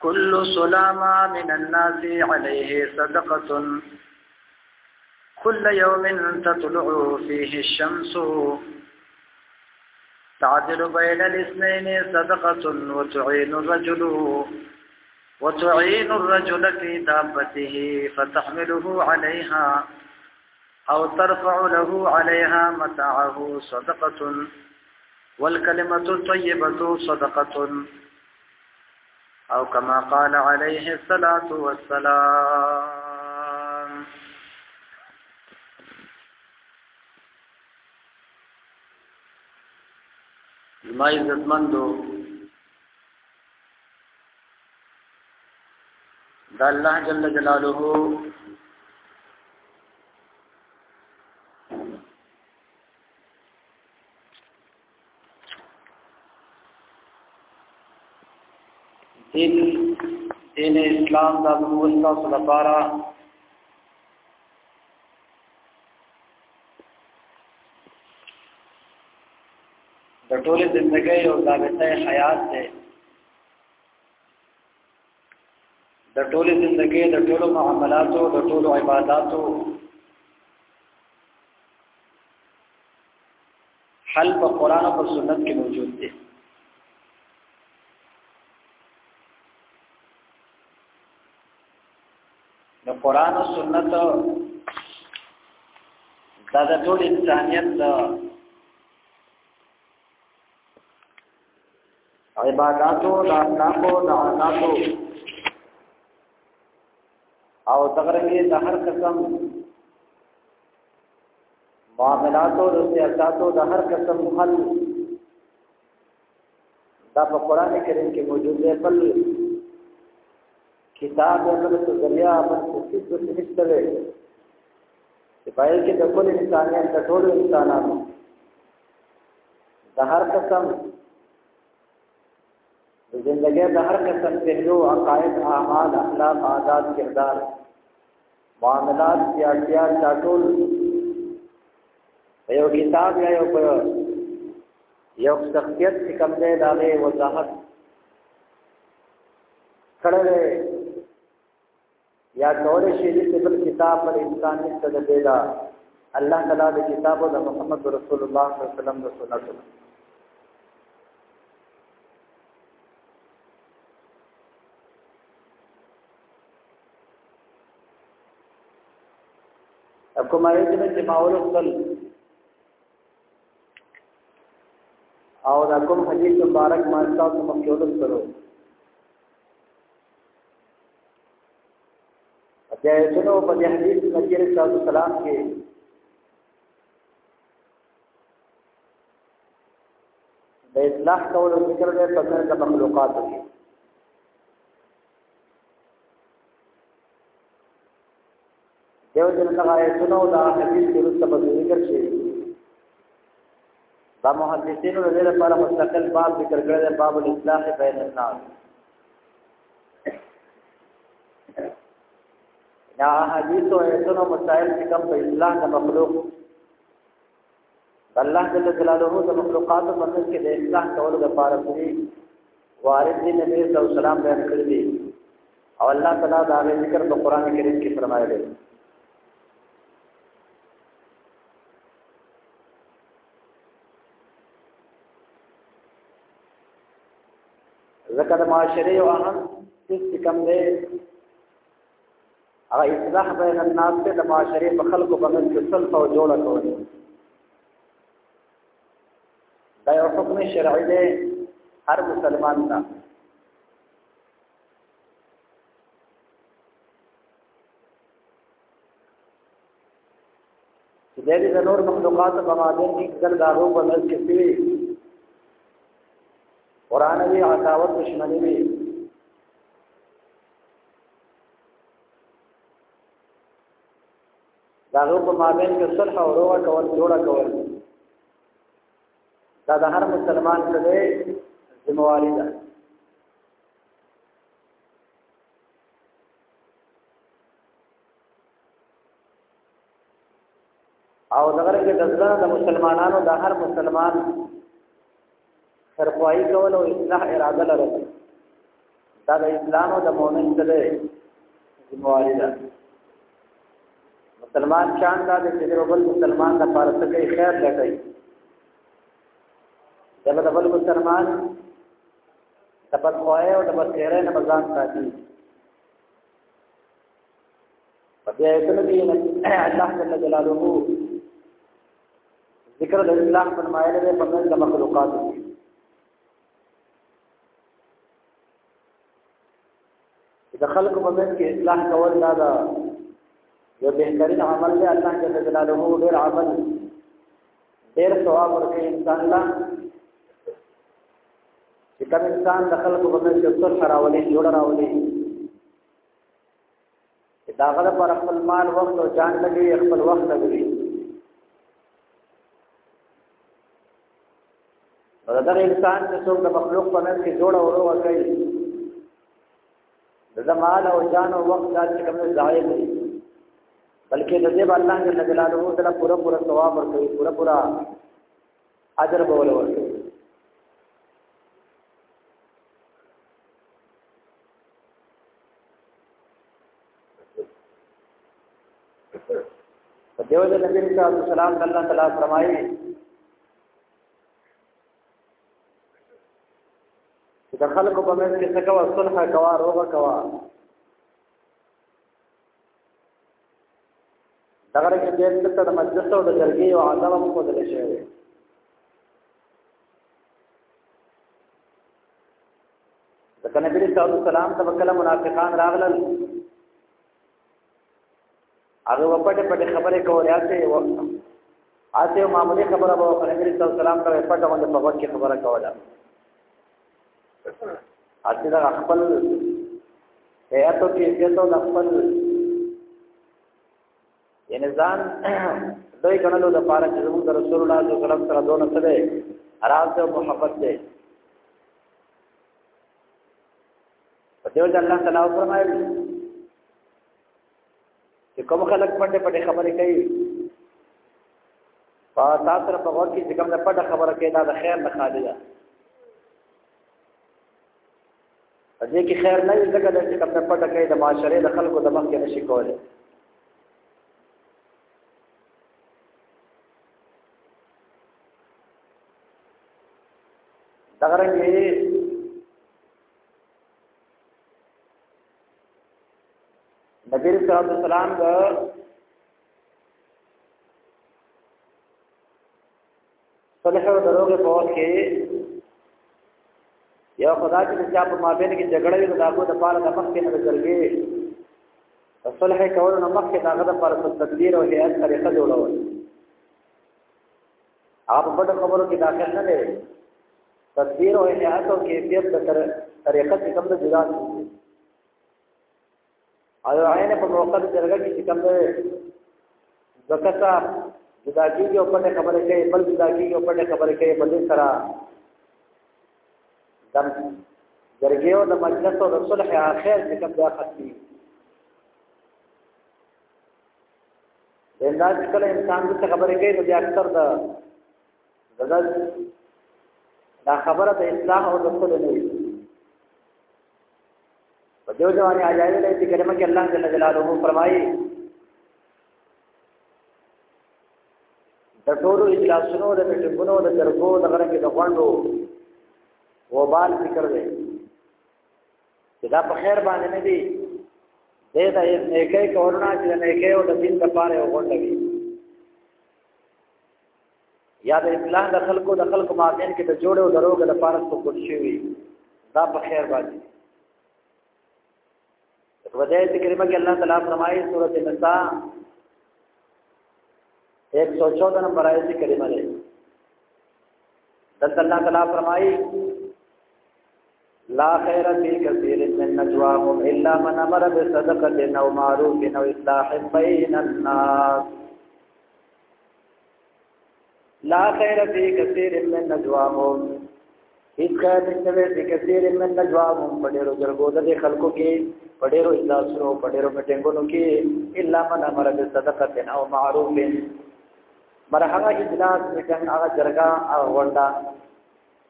كل سلامة من الناس عليه صدقة كل يوم تطلع فيه الشمس تعدل بين الاثنين صدقة وتعين الرجل وتعين الرجل في دابته فتحمله عليها او ترفع له عليها متاعه صدقه والكلمه الطيبه صدقه او كما قال عليه الصلاه والسلام ما عزت مندو دا الله جل جلاله دین دین اسلام دا موږ تاسو لپاره د ټولې ژوندۍ او ضابطه حیات ده د ټولې زندګۍ د ټولو معاملاتو د ټولو عبادتو حل په قران او سنت کې موجود دی د قران او سنت دا د ټول انسانيت عبادتو د اخلاقو د عادتو او دغرنګي د هر قسم معاملاتو د سیاستو د هر قسم حل دا په قران کریم کې موجود دی بل کتاب یا بل څه ذریعہ بل څه څه څه نشته دی چې پای کې د ټول انسانانو د ټول انسانانو د هر قسم د زندګۍ د هر قسم پهلو عقاید اعمال اخلاق عادات کردار معاملات سیاسیا چاټول یو کتاب یا یو په یو شخصیت چې کوم دی دا له وضاحت کړه یا کول شي چې بل کتاب پر انسان نشته د پیدا الله تعالی د کتاب او د محمد رسول الله صلی الله علیه وسلم د سنت کوم آیت نه چې ماول خپل او دا کوم حدیث مبارک ما تاسو مخکې ولوستلو اته شنو په دې حدیث نبی رسول الله سلام کې د اصلاح کولو ذکر دی په منځ د مخلوقاتو کې دیو جن دغه آیتونه او دا حدیث کې رسته په ذکر شي دا محدثینو د دې لپاره مستقل باب ذکر کړی دی باب الاصلاح بین الناس دا حدیث او آیتونه مسائل چې کوم په اصلاح د مخلوق الله جل جلاله د مخلوقات په منځ کې د اصلاح کولو لپاره کوي وارد دی نبی صلی الله علیه وسلم بیان کړی دی او الله تعالی دا ذکر په قران کریم کې فرمایلی دی ځکه د معاشري او اهم څه کم دی هغه اصلاح بین الناس ته د معاشرې په خلکو باندې کې صلح او جوړه کول دا یو حکم شرعي دی هر مسلمان ته چې د دې نور مخلوقات په مابین کې ځل دارو په نس کې پی قران وی عداوت دشمنی وی دا غو په مابین کې صلح او روغه کول جوړه کول دا د هر مسلمان کله ذمہواری ده او دغه کې د ځان د مسلمانانو د هر مسلمان خرخواهی کول او اصلاح اراده لرل دا د اسلام او د مؤمن سره ذمہواری ده مسلمان شان دا د دې بل مسلمان د پاره څه کوي خیر لټي دغه د بل مسلمان د بدخواه او د بدخیره نه بزان ساتي په دې ایتونو کې الله جل جلاله ذکر د اصلاح فرمایلی دی په منځ د مخلوقاتو کې د خلکو په منځ کې اصلاح کول دا ده یو بهترین عمل دی الله جل جلاله ډېر عمل ډېر ثواب ورکوي انسان له چې کوم انسان د خلکو په منځ کې صلح راولي جوړ راولي دا غره پر خپل مال وخت او جان لګي خپل وخت لګي دا د انسان چې څوک د مخلوق په نس کې جوړ او ورو کوي د مال او جان او وخت دا چې کوم ځای دی بلکې د دې الله جل جلاله تعالی پورا پورا ثواب ورکوي پورا پورا اجر به ورکوي دیو د نبی صلی الله علیه وسلم د الله تعالی فرمایي چې د خلکو په منځ کې څه کوه صلح کوه روغه کوه دغه کې د دې ته د مجلس او د جرګې او عدم هم کول شي ځکه نبی صلی الله علیه وسلم ته کله منافقان راغلل هغه وپټه پټه خبره کوله چې و آسه معمولی خبره به نبی صلی الله علیه وسلم ته پټه باندې په وخت کې خبره کوله اته دا خپل هيئت او کیفیت او خپل یعنی ځان دوی غنلو د پاره چې موږ رسول الله صلی الله علیه وسلم سره دونه سره راز او محبت دی په دې وجه الله تعالی فرمایل چې کوم خلک پټه پټه خبرې کوي په تاسو سره په وخت کې چې کوم پټه خبره کوي دا د خیر نه خالي ده په دې کې خیر نه وي ځکه دا چې کوم نه پټه کوي د معاشره د خلکو د مخ کې نشي کولای دا غرنګي نبی صلی الله علیه وسلم د صلح او دروغ په وخت کې یو خدا چې چا په مابین کې جګړه وي دا کو د پاره د مخ کې نه ځلګي صلح کول نو مخ کې داغه د پاره تدبیر او هیئت طریقه جوړول اپ په دغه خبرو کې داخل نه دی تدبیر او هیئت او کیفیت د طریقه څخه کوم جدا دي او عین په موقع د جرګه کې چې کوم دی ځکه جدا کیږي او پټه خبره کوي بل جدا کیږي او پټه خبره کوي بل سره دم جرګه او د مجلس او د صلح اخر چې کوم دی ختمي دا چې کله انسان د خبره کوي نو بیا اکثر د دا خبره د اصلاح او د صلح نه په دې ځوان یې اجازه لري چې کلمه کې الله جل جلاله فرمایي د ټولو اجلاسونو د ټیمونو د جرګو د غره کې د غونډو وبال ذکر دی چې دا په خیر باندې نه دی دې دا یې نیکه کورنا چې نیکه او د دین لپاره وغونډوي یا د اصلاح د خلکو د خلکو مابین کې د جوړې او دروغ د پاره څه کوټ شوی دا په خیر باندې ودای ته کریمه کې الله تعالی فرمایي سورۃ النساء 114 نمبر آیت کریمه ده دلته الله تعالی فرمایي لا خیر فی کثیر من نجواهم الا من امر بصدقه او معروف او اصلاح بین الناس لا خیر فی کثیر من نجواهم هیڅ خیر نشته فی کثیر من نجواهم په ډیرو جرګو د خلکو کې په ډیرو اجلاسونو په ډیرو میټینګونو کې الا من امر بصدقه او معروف مرحبا اجلاس میټنګ هغه جرګه هغه ونده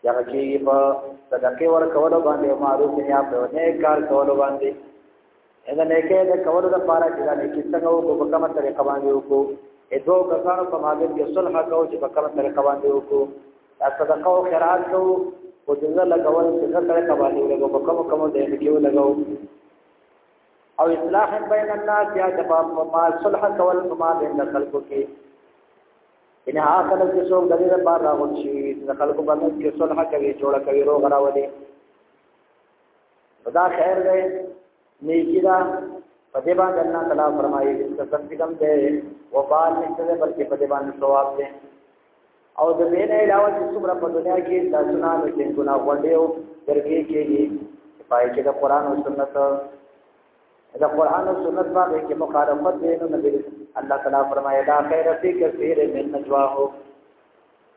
دغه چې په صدقه ور کولو باندې او معروف یا په نه کار کولو باندې اذا نه کې د کولو د پاره چې دا نه کې څنګه وو په کومه طریقه باندې وو اې دوه کسانو په مابین کې صلح کو چې په کومه طریقه باندې وو دا صدقه او خیرات کو او څنګه لګول چې څنګه طریقه باندې لګو په کومه کومه دې کې لګو او اصلاح بین الناس یا جواب ما صلح کول په مابین د خلکو کې ان ها کله چې څوک د دې لپاره راغون شي د خلکو باندې کې صلح کوي جوړ کوي روغ راوړي دا خیر دی نیکی دا په دې باندې الله تعالی فرمایي چې تصدیقم دې وبال نشته بلکې په دې باندې ثواب دی او د دې نه علاوه چې څومره په دنیا کې د سنانو چې ګناه غوډیو درګې کېږي پای کې د قران او سنت دا قران او سنت باندې کې مخالفت دی نو نبی الله تعالی فرمایي دا خیر فی کثیر من نجواه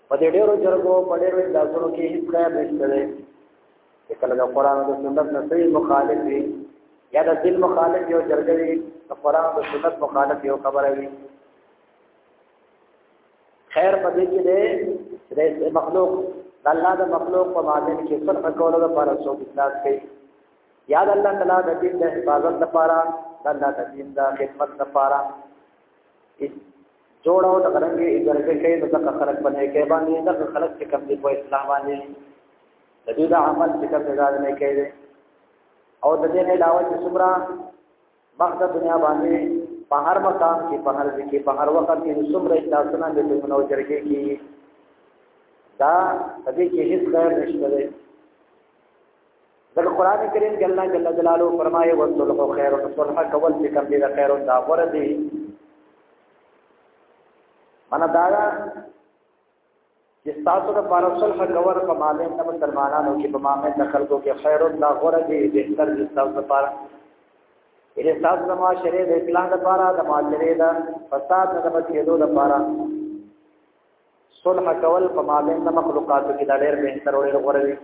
په دې ډېرو جرګو په ډېرو اندازونو کې هیڅ خیر نشته دی چې کله دا قران او سنت نه صحیح مخالف وي یا د دل مخالف یو جرګه وي د قران او سنت مخالف یو خبره وي خیر په دې کې دی چې مخلوق الله د مخلوق په مابین کې فرق کولو لپاره څوک اخلاص کوي یاد الله تعالی د دین د حفاظت لپاره د الله د دین د خدمت لپاره جوړو د غرنګي اجازه کوي نو ځکه خلک باندې کې باندې د خلک چې کم دي په اسلام باندې د دې د عمل چې کم اجازه نه کوي او د دې نه علاوه چې څومره وخت د دنیا باندې په هر مقام کې په هر ځای کې په هر وخت کې څومره اجازهونه د دې نو جرګې کې دا د دې کې هیڅ غیر نشته د قران کریم کې الله جل جلاله فرمایي وصلح خیر صلح کول چې کوم دې خیر دا غره دي من دا چې تاسو د بار صلح کول په معنی د مسلمانانو کې په معنی د خلکو کې خیر دا غره دي به تر دې تاسو لپاره دې تاسو د معاشره د اصلاح لپاره د معاشره د فساد د بچیدو لپاره صلح کول په مابین د مخلوقاتو کې د ډېر بهتر او ډېر غوره وي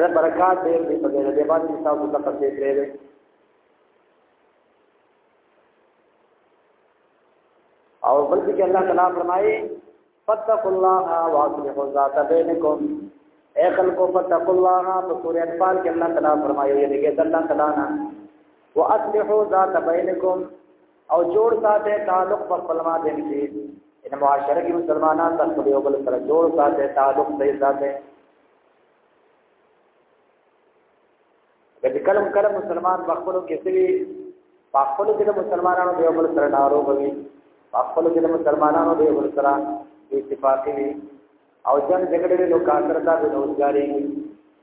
دا برکات دې دې په دې دې باندې تاسو ته پته کړې ده او بلکې چې الله تعالی فرمایي فتق الله واصلحوا ذات بینکم اے خلقو فتق الله په سورې انفال کې الله تعالی فرمایي یې دې الله تعالی نه واصلحوا ذات بینکم او جوړ ساته تعلق په خپل ماده کې ان معاشره کې مسلمانان د خپل یو بل سره جوړ ساته تعلق دې ساته د کلم کلم مسلمان په خپل کې سوي په خپل کې د مسلمانانو د یو بل سره ناروغ وي په خپل کې د مسلمانانو د یو بل سره اتفاقي وي او جنگ جګړه له کافر ته د روزګاری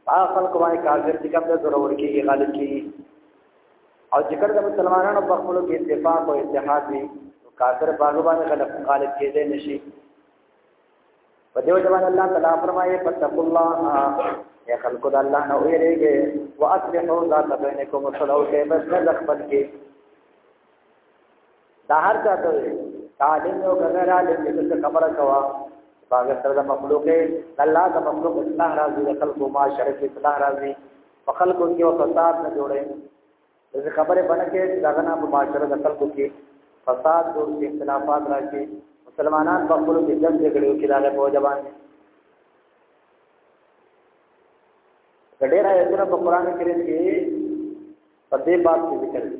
په خلکو باندې کافر چې کوم د ضرور کېږي غالب کېږي او چې کله د مسلمانانو په خپل کې اتفاق او اتحاد وي کافر باغ باندې غلط غالب کېدای نشي په دې وجه باندې الله تعالی فرمایي فتقوا الله یا خلق د الله نه ویریږي واصلحوا ذات بینکم صلوا کې بس نه خپل کې دا هر څه ته تعلیم او غیر عالم دې څه خبره کوا باغ سره د مخلوق الله د مخلوق اصلاح راځي د خلکو ما شرک اصلاح راځي په خلکو کې او فساد نه جوړي دغه خبره باندې کې داغه نه مباشره د خلکو کې فساد جوړ کې اختلافات راځي مسلمانان په خپل کې جنگ جګړې کې داغه په ځوان ډېر آیتونه په قران کریم کې په دې باب کې ذکر دي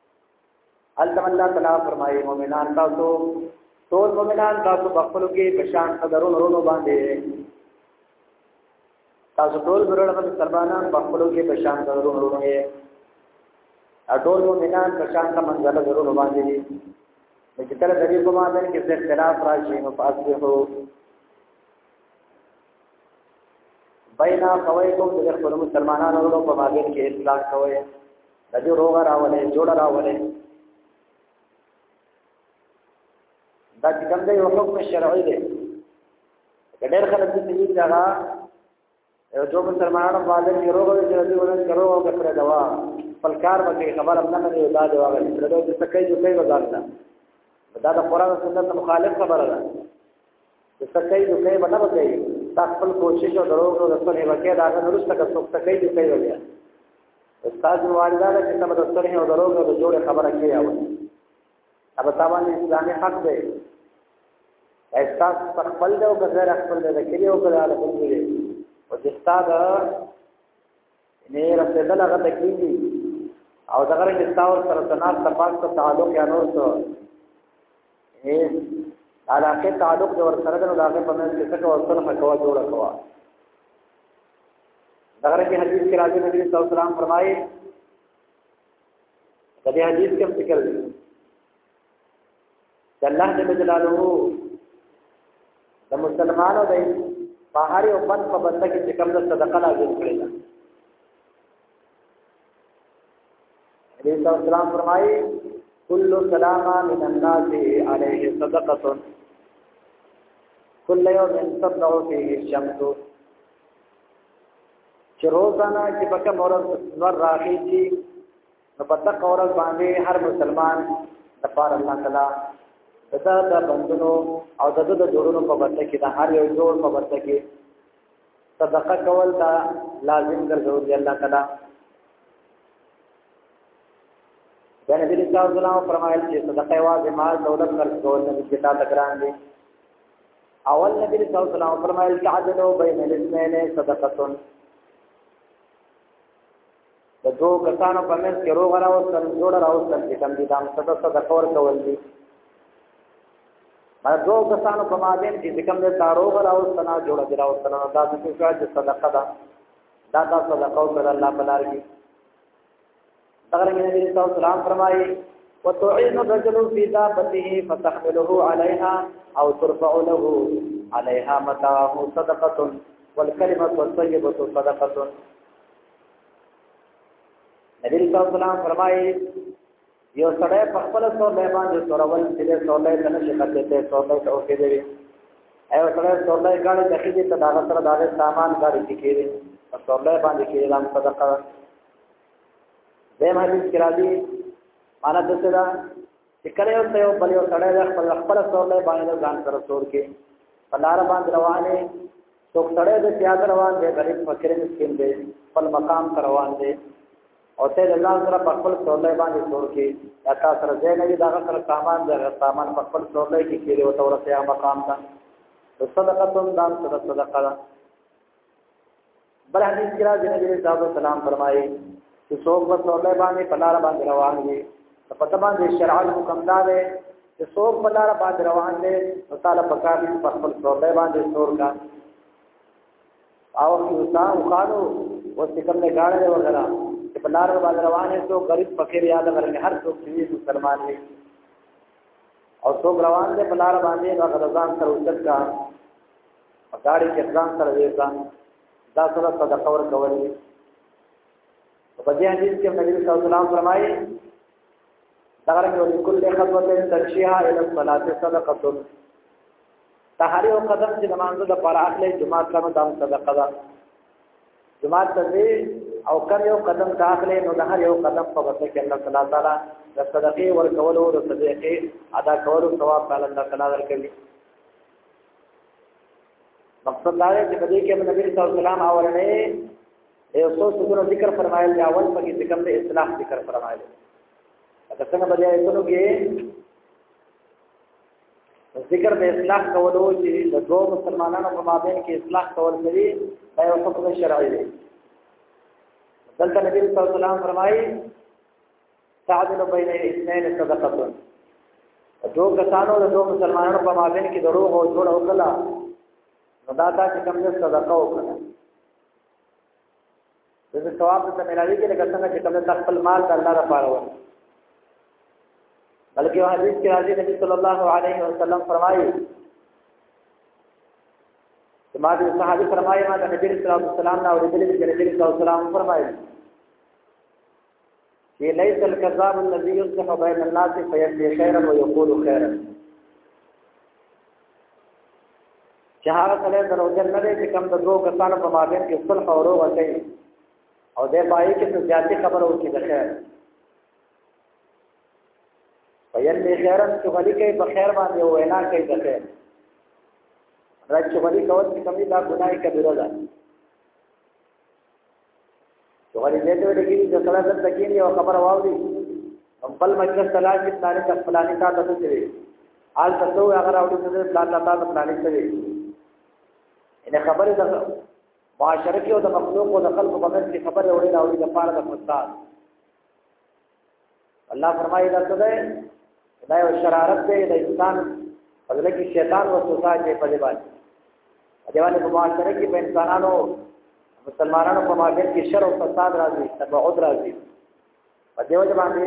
البته الله تعالی فرمایي مؤمنان تاسو ټول مؤمنان تاسو په خپل کې بشان قدرونو رونو باندې تاسو ټول برړه په سربانان په خپل کې بشان قدرونو رونو یې ټول مؤمنان بشان کا منځله ضرورو باندې دي چې کله د دې په معنی کې څه اختلاف راشي نو فاصله بینا کوي کوم د خپل مسلمانانو په مابین کې اصلاح کوي د دې روغ راولې جوړ راولې دا چې کوم دی یو حکم شرعي دی ډېر خلک دې دې ځای یو جو مسلمانانو باندې یو روغ دی چې ونه کرو او کړه دوا خپل کار باندې خبر هم نه دی دا دی واغل تر دې چې څه کوي جو کوي وځه دا د قران او سنت مخالف خبره ده د سکه یو کې بنا وځي دا خپل کوشش او درو او د سره وکړه دا نه ورسته که څوک سکه یو کې وځي استاد والدا چې تم د سره او درو او د جوړ خبره کې یاو اب تاوان اسلامي حق دی احساس خپل دی او غیر خپل دی کړي او غیر خپل دی او چې استاد نه رسیدل هغه تکلیفي او دغه رنګ تاور سره تناس تفاق ته تعلق یا نور څه اے علاقه تعلق ور سره د هغه په منځ کې څه او صلح کوا جوړ کوا دغه رنګ حدیث کې راځي نبی صلی الله علیه وسلم فرمایي کدی حدیث کې ذکر دی الله جل جلاله د مسلمانانو د په هر یو بند په بند کې چې کوم د صدقه لازم کړی دا نبی صلی الله علیه وسلم فرمایي کل سلام من الناس علیه صدقه کل یوم تطلع فيه الشمس چې روزانه چې پکې مورز نور راخي چې نو په دغه ورځ باندې هر مسلمان د پار الله تعالی دغه د بندونو او دغه د جوړونو په برخه کې د هر یو جوړ په برخه کې صدقه کول دا لازم ګرځول دی الله تعالی د نبی صلی الله علیه وسلم فرمایل چې صدقه واجب مال دولت خرج کول نه چې تا تکران دي اول نبی صلی الله علیه وسلم فرمایل تعدلوا بین الاثنين صدقه د دوه کسانو په منځ کې روغ راوستل جوړ راوستل چې کوم دي دا مصدر څه د خور کول دي ما دوه کسانو په مابین کې چې کوم د تاروغ راوستل جوړ دي راوستل دا د څه چې صدقه ده دا دا صدقه او صلی الله په لار کې دغه نبی صلی الله علیه وسلم فرمایي وتعين الرجل في دابته فتحمله عليها او ترفع له عليها متاعه صدقه والكلمه الطيبه صدقه نبی صلی الله علیه وسلم فرمایي یو سړی په خپل سولې باندې سورول چې له سولې ته نشي خطه ته سولې ته اوکې دی ایو سره سولې غاړي د خېږي ته دا سره دا سامان غاړي کې کېږي په سولې باندې کې اعلان صدقه دیم حدیث کې راځي معنا د څه دا چې کله یو ته یو بل یو سره خپل خپل سولې باندې ځان سره سور کې په لار باندې روانه څوک سړی د زیاد روان دی غریب فقیر مسکین دی خپل مقام ته روان دی او ته له ځان سره په خپل سورلۍ باندې جوړ کې دا تا سره ځای نه وي دا سره سامان دی هغه سامان په خپل سورلۍ کې کېږي او ته ورته مقام ته د صدقه تم دان سره صدقه ده بل حدیث کې راځي نبی صلی الله علیه وسلم فرمایي چې څوک په سوله باندې په لار باندې روان وي په تمه دې شرع حکم دا دی چې څوک په لار باندې روان دی نو تعالی په کار دې په خپل سوله باندې سور کا او چې تا وخانو او چې کوم نه غاړه وغیرہ چې په لار باندې روان دی څو غریب فقیر یاد غرنه هر څوک چې مسلمان دی او څوک روان دی په لار باندې نو غرزان تر وچت کا او داړي کې ځان تر وېځان دا سره صدقه ورکول دي په دې حدیث کې نبی صلی الله علیه وسلم فرمایي دا رنګ یو کل خطوه تنشیها الى الصلاه صدقه تحری او قدم چې نماز د پر اخلي جمعه کړو دا صدقه ده جمعه ته او کم یو قدم ته اخلي نو د هر یو قدم په وخت کې الله تعالی تعالی د صدقې ور کولو او د صدقې ادا کولو ثواب تعالی الله تعالی ورکوي مقصد دا دی چې په دې کې نبی صلی الله علیه وسلم اورنه اے اوسو سګره ذکر فرمایل دی اول پکې ذکر د اصلاح ذکر فرمایل دا څنګه بیا ایتونو کې ذکر د اصلاح کولو چې د دوه مسلمانانو په مابین کې اصلاح کول کوي دا یو حکم شرعي دی دلته نبی صلی الله علیه وسلم فرمایي تعدل بین اثنين صدقه دو کسانو د دو مسلمانانو په مابین کې دروغ او جوړ وکړه نو دا تا چې کوم څه صدقه وکړه د ثواب ته ملاوي کې لکه څنګه چې کوم د خپل مال د الله لپاره وایي بلکې یو حدیث کې راځي نبی صلی الله علیه وسلم فرمایي چې ما د صحابي فرمایي ما د نبی صلی الله علیه وسلم نه اورېدلې چې نبی صلی الله علیه وسلم فرمایي وی ليس الكذاب الذي يصلح بين الناس فيبدي خيرا ويقول خيرا چې هغه سره دروځل نه دی چې کم د دوه کسانو په مابین کې صلح او روغه کوي او د پای کې څه زیاتې خبره وکړي د خیر ویل می خیرن چې غلی کوي په خیر باندې وینا کوي د خیر راځي غلی کول چې کومي دا ګناي کبیره ده وګورئ دې ته ویل کېږي چې سره د تکین یو خبر واوري خپل مجلس تلاش کې تاریخ خپلانی تا ته کوي آل تاسو هغه راوړي چې پلان لا تاسو پلان کوي ان خبره ده معاشره کې او د مخلوق او د خلق په منځ کې خبره وړي راوړي د پاره د فساد الله فرمایي دا څه ده دا یو شرارت دی د انسان په دې کې شیطان وسوسه کې په دې باندې دیوانه په معاشره کې په انسانانو مسلمانانو په مابین کې شر او فساد راځي تبعد راځي په دیو باندې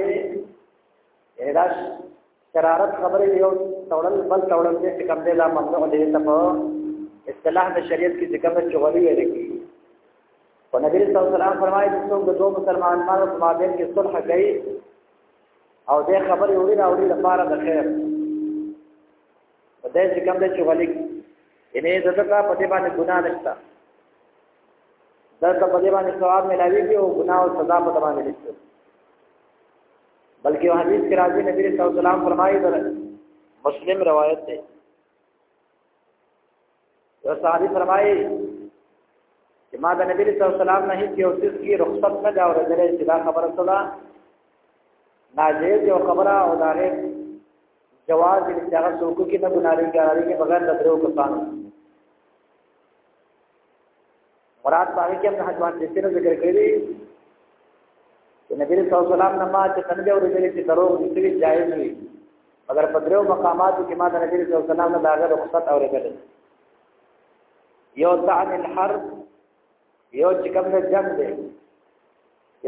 اراش شرارت خبرې یو تړل بل تړل دې چې کوم دې لا ممنوع دې ته په اصطلاح د شریعت کې ذکر چې غوړي ویل کی او نبی صلی الله علیه وسلم فرمایي چې څوک د دوه مسلمانانو په مابین کې صلح کوي او دې خبرې وړي راوړي لپاره د خیر په دې چې کوم دې چې غوړي یعنی دغه په دې باندې ګناه نشته دا ته په دې باندې ثواب ملاويږي او ګناه او سزا په باندې نشته بلکې یو حدیث کې راځي نبی صلی الله علیه وسلم فرمایي در مسلم روایت ده یو صحابي فرمایي چې ما د نبی صلی الله علیه وسلم نه هیڅ یو څه کې رخصت نه دا ورځلې چې دا خبره صدا ناجیز یو خبره او دا غي جواز دې چې هغه څوک کې نه ګناري ګاري کې بغیر د درو کسانو مراد باندې کې هم حدوان دې سره ذکر کړی چې نبی صلی الله علیه وسلم نما چې څنګه ورته چې دروغ دې جایز وي مگر په درو مقاماتو کې ما د نبی صلی الله علیه وسلم نه داغه رخصت اورېدل یو تعن الحرب یو چې کوم نه جنگ دی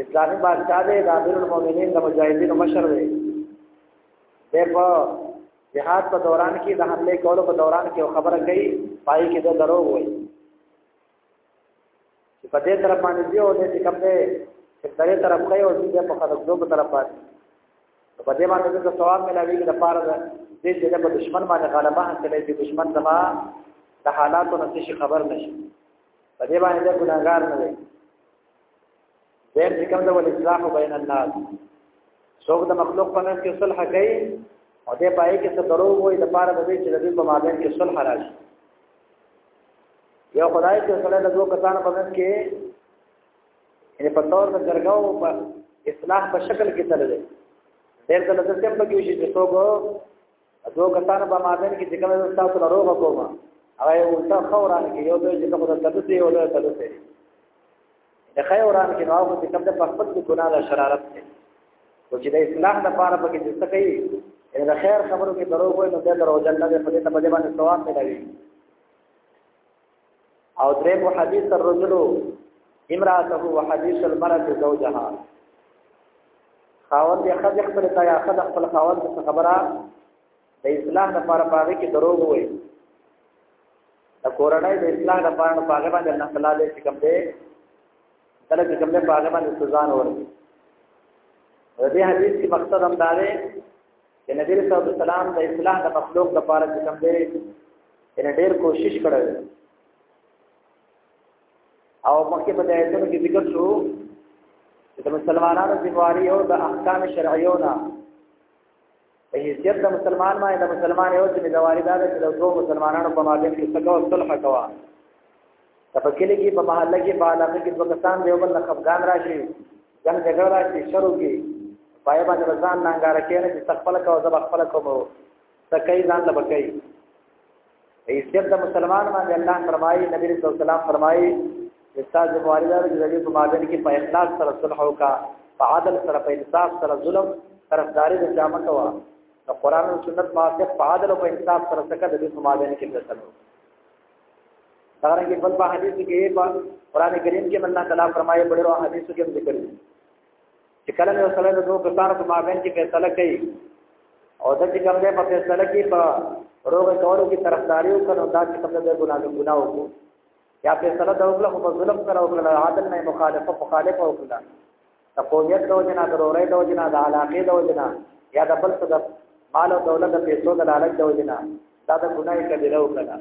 اسلامي بادشاہ دی د امیر المؤمنین د مجاهدینو مشر دی د په جهاد په دوران کې د حمله کولو په دوران کې خبره کوي پای کې د درو وایي چې په دې طرف باندې دی او دې کوم دې چې په دې طرف کوي او دې په خلک دوه طرف باندې په دې باندې د ثواب ملاوي د پاره ده دې چې په دشمن باندې غلبه حاصلې چې دشمن زما د حالاتو نه شي خبر نشي په دې باندې ګناګار نه دی دیم چې کوم ډول اصلاح بین الناس څوک د مخلوق په منځ کې صلح کوي او دې پای کې څه درو وي د پاره د دې چې د دې په مابین کې صلح راشي یو خدای چې سره د دوه کسانو په منځ کې یې په تور د درګاو په اصلاح په شکل کې تللی ډېر د لږه څه په کې شي چې څوک دوه کسان په ماده کې چې کومه تاسو له روغه کومه هغه یو څه خوران کې یو دوی چې کومه تلوسه یو دوی تلوسه د خیران کې نو هغه چې کومه په خپل کې ګناه له شرارت کې او چې د اصلاح لپاره پکې د څه کوي ان د خیر خبرو کې درو کوی نو د درو جنت په دې ته باندې ثواب ملوي او درې مو حدیث الرجل امراته وحديث المرأة زوجها خاوند یې خځه خپل تا یا خځه خپل خاوند څخه خبره د اصلاح لپاره پاره کې دروغ وایي د کورنۍ د اصلاح لپاره په هغه باندې الله تعالی دې کوم دې کله چې کوم دې په هغه باندې سزا نه ورکړي د دې حدیث کې مقصد هم دا دی چې نبی صلی الله علیه وسلم د اصلاح د مخلوق لپاره چې کوم دی ان ډېر کوشش کړی او مخکې په دایتونو کې ذکر شو چې د مسلمانانو ذمہواری او د احکام شرعیونه په حیثیت د مسلمان باندې د مسلمان یو ذمہواری ده چې د دوه مسلمانانو په مابین کې څه کوه صلح کوه ته په کلی کې په محله کې په علاقه کې دوه کسان دی بل خفګان راشي ځان جګړه راشي شروع کې پای باندې ځان نانګار کېنه چې تخپل کو زب خپل کوم تکي ځان لا بکای عزت د مسلمان باندې الله فرمایي نبی رسول الله سلام فرمایي استاد مواردار د دې په مابین کې په اخلاص سره صلح وکا په عدل سره په انصاف سره ظلم طرفداري د جامه کوا د قران او سنت موافق په عدل او انصاف سره څخه د دې په مابین کې فیصله دارنګه بل په حدیث کې په قران کریم کې الله تعالی فرمایي په ډیرو حدیثو کې ذکر دي چې کله نو صلی الله علیه وسلم په مابین کې فیصله کوي او د چې کوم په فیصله کې په روغ کولو کې طرفداري وکړو دا چې کوم د ګناه ګناه وکړو یا فیصله دا وکړه خو په ظلم سره وکړه عادل نه مخالفه مخالفه وکړه د قومیت د وجنه د رورۍ د وجنه د علاقې د وجنه یا د بل څه د مال او دولت د پیسو د لالچ د وجنه دا د ګناي کبیره وکړه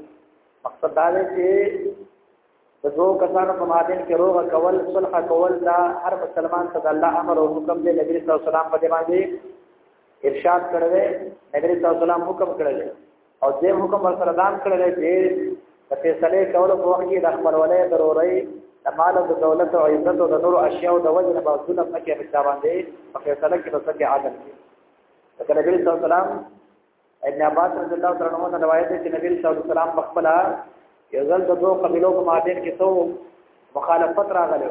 مقصد دا دی چې د دوه کسانو په مابین کې روغه کول صلح کول دا هر مسلمان ته د الله امر او حکم دی نبی صلی الله علیه وسلم په دې باندې ارشاد کړی دی نبی صلی الله علیه وسلم حکم کړی دی او دې حکم ور سره دام کړل چې د فیصله کولو په وخت کې د خپلولې ضروري د مال او د دولت او عزت او د نور اشیاء د وجه نه باوجود هم کې په باندې په فیصله کې رسول کې عادت دي د نبی صلی الله علیه وسلم ابن عباس رضی الله تعالی عنہ روایت دی چې نبی صلی الله علیه وسلم په خپل یو ځل د دوه قبیلو په مابین کې څو مخالفت راغلی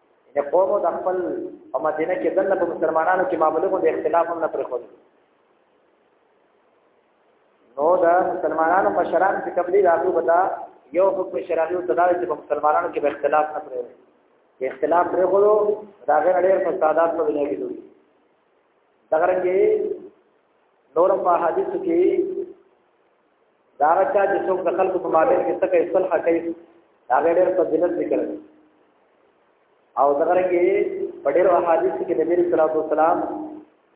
یعنی قومو د خپل په مدینه کې دنه په مسلمانانو کې معاملې باندې اختلاف هم نه پرې خوري نو دا مسلمانانو مشران چې قبلي راغلو بدا یو حکم شرعي او تداوی چې په مسلمانانو کې به اختلاف نه پرې وي اختلاف پرې غلو دا غیر ډېر فسادات په دنیا کې جوړي دا غرنګي نور په حدیث کې دا هغه چا چې څوک د خلکو په مابین کې څه کوي صلح کوي دا ډېر فضیلت ذکر دی او دغه کې په ډېر احادیث کې نبی صلی الله علیه وسلم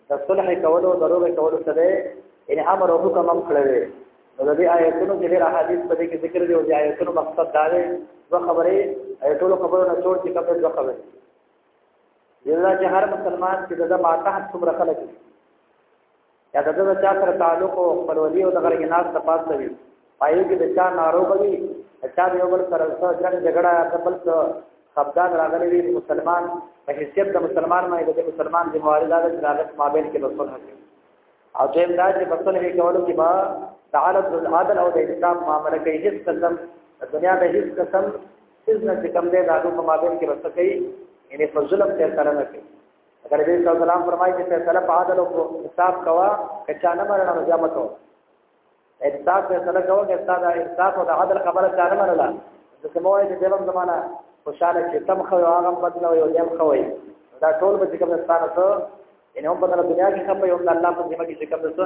د صلح کولو ضرور کولو سره ان امر او حکم هم کړی دی نو د دې آیتونو کې ډېر احادیث په دې کې ذکر دی او د آیتونو مقصد دا دی دوه خبرې ټول خبرو نه څور چې کومه دوه خبرې یوه چې هر مسلمان چې د ماته څومره خلک یا د دغه چا سره تعلق او خپلولي او دغه کې ناس تپاس کوي پایو کې د چا ناروغ وي د چا یو بل سره څه جنگ جګړه د بل څه خپدان راغلي وي مسلمان په حیثیت د مسلمان باندې د مسلمان د موارد د جنابت مابین کې بسول هکي او دیم دا چې بسول هي کولو کې با د عالم د عادل او د انصاف معاملې کې هیڅ قسم د دنیا د هیڅ قسم څه نه کم دی د عادل مابین کې بسکې یعنی فضل هم تر کلمه کې اگر نبی صلی الله علیه وسلم فرمایي چې فیصله په عدل او انصاف کوا کچا نه مرنه نو جامه کو انصاف فیصله کوا چې استاد انصاف او عدل خبره چا نه مرله ځکه مو یې د دغه زمانہ خوشاله چې تم خو هغه بدل او یم خو دا ټول به کوم ستانه ته ان هم په دنیا کې خپل یو الله په دې کې کوم څه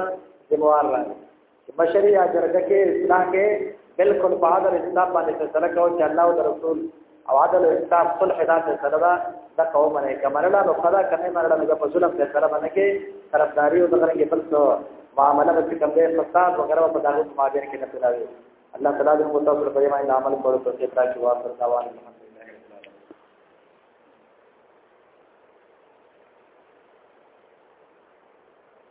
ذمہ وار راځي بشری یا جرګه کې اصلاح کې بالکل په عدل انصاف باندې فیصله کوي چې الله او رسول او عدل او انصاف صلح دا فیصله ده دا قوم نه کمرلا نو خدا کنه مرلا نو په ظلم فیصله باندې کې طرفداري او دغه کې بل څه معاملې به کوم دې فساد وغیرہ په دغه مابین کې نه پیلاوي الله تعالی دې موږ تاسو په دې باندې عمل کولو ته څه راځي واسطه دا وایي